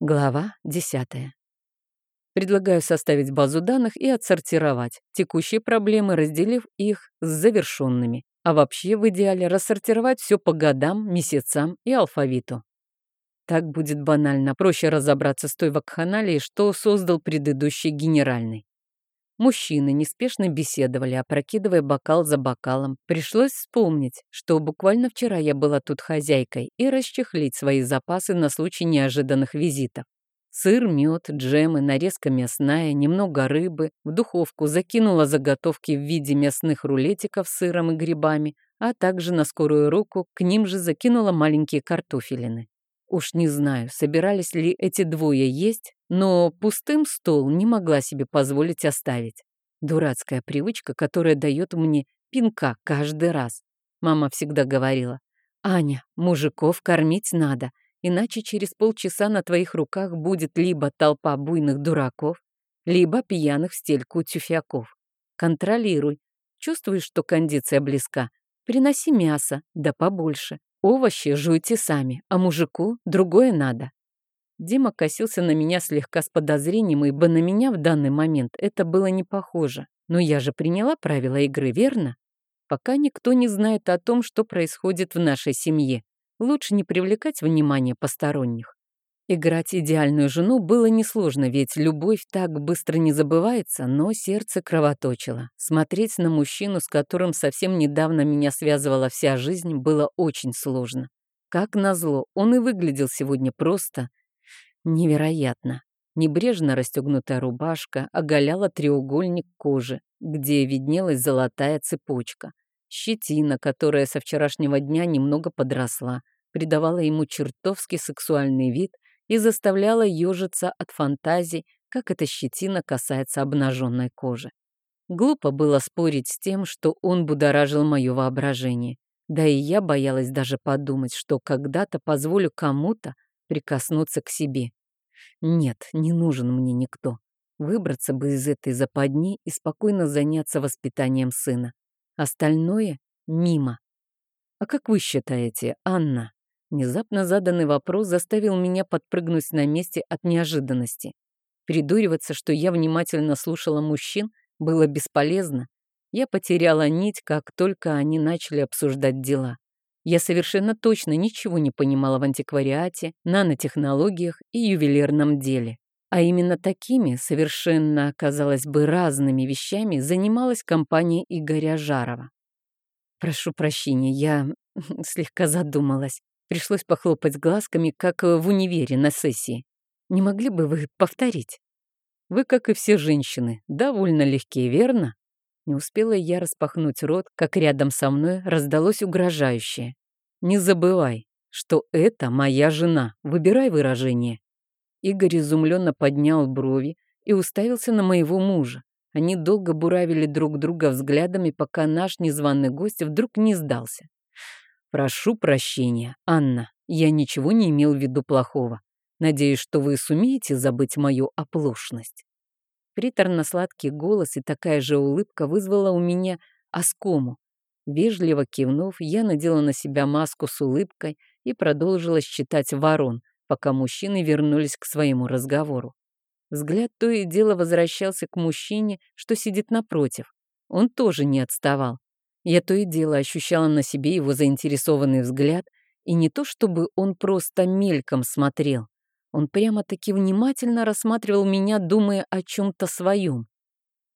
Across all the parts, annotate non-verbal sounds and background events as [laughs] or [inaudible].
Глава 10. Предлагаю составить базу данных и отсортировать текущие проблемы, разделив их с завершенными. А вообще, в идеале, рассортировать все по годам, месяцам и алфавиту. Так будет банально, проще разобраться с той вакханалией, что создал предыдущий генеральный. Мужчины неспешно беседовали, опрокидывая бокал за бокалом. Пришлось вспомнить, что буквально вчера я была тут хозяйкой, и расчехлить свои запасы на случай неожиданных визитов. Сыр, мед, джемы, нарезка мясная, немного рыбы. В духовку закинула заготовки в виде мясных рулетиков с сыром и грибами, а также на скорую руку к ним же закинула маленькие картофелины. Уж не знаю, собирались ли эти двое есть, но пустым стол не могла себе позволить оставить. Дурацкая привычка, которая дает мне пинка каждый раз. Мама всегда говорила, «Аня, мужиков кормить надо, иначе через полчаса на твоих руках будет либо толпа буйных дураков, либо пьяных в стельку тюфяков. Контролируй. Чувствуешь, что кондиция близка? Приноси мясо, да побольше. Овощи жуйте сами, а мужику другое надо. Дима косился на меня слегка с подозрением, ибо на меня в данный момент это было не похоже. Но я же приняла правила игры, верно? Пока никто не знает о том, что происходит в нашей семье. Лучше не привлекать внимание посторонних. Играть идеальную жену было несложно, ведь любовь так быстро не забывается, но сердце кровоточило. Смотреть на мужчину, с которым совсем недавно меня связывала вся жизнь, было очень сложно. Как назло, он и выглядел сегодня просто невероятно. Небрежно расстегнутая рубашка оголяла треугольник кожи, где виднелась золотая цепочка. Щетина, которая со вчерашнего дня немного подросла, придавала ему чертовски сексуальный вид, и заставляла ежиться от фантазий, как эта щетина касается обнаженной кожи. Глупо было спорить с тем, что он будоражил мое воображение. Да и я боялась даже подумать, что когда-то позволю кому-то прикоснуться к себе. Нет, не нужен мне никто. Выбраться бы из этой западни и спокойно заняться воспитанием сына. Остальное — мимо. А как вы считаете, Анна? Внезапно заданный вопрос заставил меня подпрыгнуть на месте от неожиданности. Придуриваться, что я внимательно слушала мужчин, было бесполезно. Я потеряла нить, как только они начали обсуждать дела. Я совершенно точно ничего не понимала в антиквариате, нанотехнологиях и ювелирном деле. А именно такими, совершенно, казалось бы, разными вещами занималась компания Игоря Жарова. Прошу прощения, я [laughs] слегка задумалась. Пришлось похлопать глазками, как в универе на сессии. Не могли бы вы повторить? Вы, как и все женщины, довольно легкие, верно? Не успела я распахнуть рот, как рядом со мной раздалось угрожающее. Не забывай, что это моя жена. Выбирай выражение. Игорь изумленно поднял брови и уставился на моего мужа. Они долго буравили друг друга взглядами, пока наш незваный гость вдруг не сдался. «Прошу прощения, Анна, я ничего не имел в виду плохого. Надеюсь, что вы сумеете забыть мою оплошность». Приторно-сладкий голос и такая же улыбка вызвала у меня оскому. Вежливо кивнув, я надела на себя маску с улыбкой и продолжила считать ворон, пока мужчины вернулись к своему разговору. Взгляд то и дело возвращался к мужчине, что сидит напротив. Он тоже не отставал. Я то и дело ощущала на себе его заинтересованный взгляд, и не то чтобы он просто мельком смотрел. Он прямо-таки внимательно рассматривал меня, думая о чем-то своем.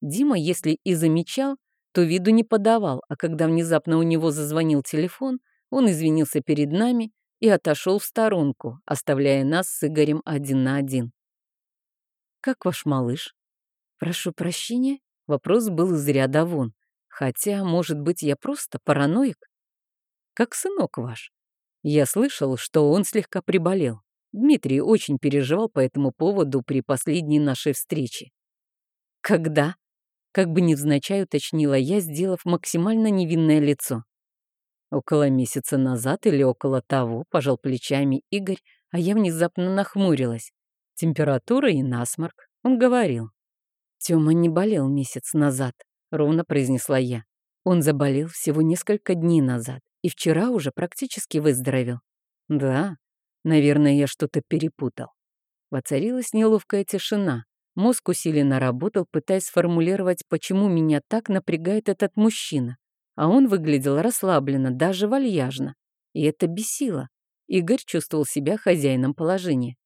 Дима, если и замечал, то виду не подавал, а когда внезапно у него зазвонил телефон, он извинился перед нами и отошел в сторонку, оставляя нас с Игорем один на один. «Как ваш малыш?» «Прошу прощения?» Вопрос был из ряда вон. Хотя, может быть, я просто параноик? Как сынок ваш. Я слышал, что он слегка приболел. Дмитрий очень переживал по этому поводу при последней нашей встрече. Когда? Как бы невзначай уточнила я, сделав максимально невинное лицо. Около месяца назад или около того, пожал плечами Игорь, а я внезапно нахмурилась. Температура и насморк, он говорил. Тёма не болел месяц назад. — ровно произнесла я. Он заболел всего несколько дней назад и вчера уже практически выздоровел. Да, наверное, я что-то перепутал. Воцарилась неловкая тишина. Мозг усиленно работал, пытаясь сформулировать, почему меня так напрягает этот мужчина. А он выглядел расслабленно, даже вальяжно. И это бесило. Игорь чувствовал себя хозяином положения.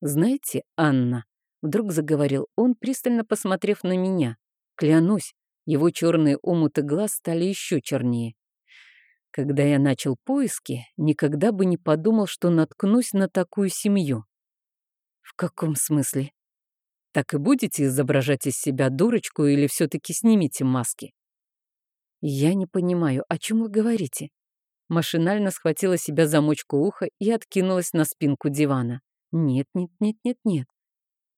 «Знаете, Анна», — вдруг заговорил он, пристально посмотрев на меня. Клянусь, его черные омуты глаз стали еще чернее. Когда я начал поиски, никогда бы не подумал, что наткнусь на такую семью. В каком смысле? Так и будете изображать из себя дурочку или все-таки снимите маски? Я не понимаю, о чем вы говорите? Машинально схватила себя замочку уха и откинулась на спинку дивана. Нет, нет, нет, нет, нет.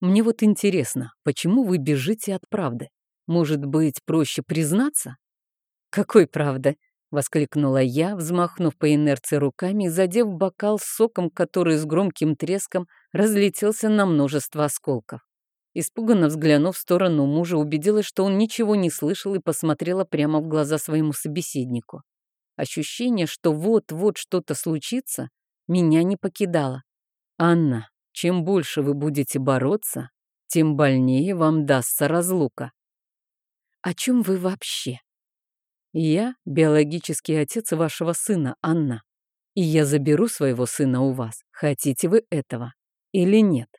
Мне вот интересно, почему вы бежите от правды? Может быть, проще признаться? Какой правда? Воскликнула я, взмахнув по инерции руками и задев бокал с соком, который с громким треском разлетелся на множество осколков. Испуганно взглянув в сторону мужа, убедилась, что он ничего не слышал и посмотрела прямо в глаза своему собеседнику. Ощущение, что вот-вот что-то случится, меня не покидало. «Анна, чем больше вы будете бороться, тем больнее вам дастся разлука». «О чем вы вообще?» «Я биологический отец вашего сына, Анна, и я заберу своего сына у вас, хотите вы этого или нет?»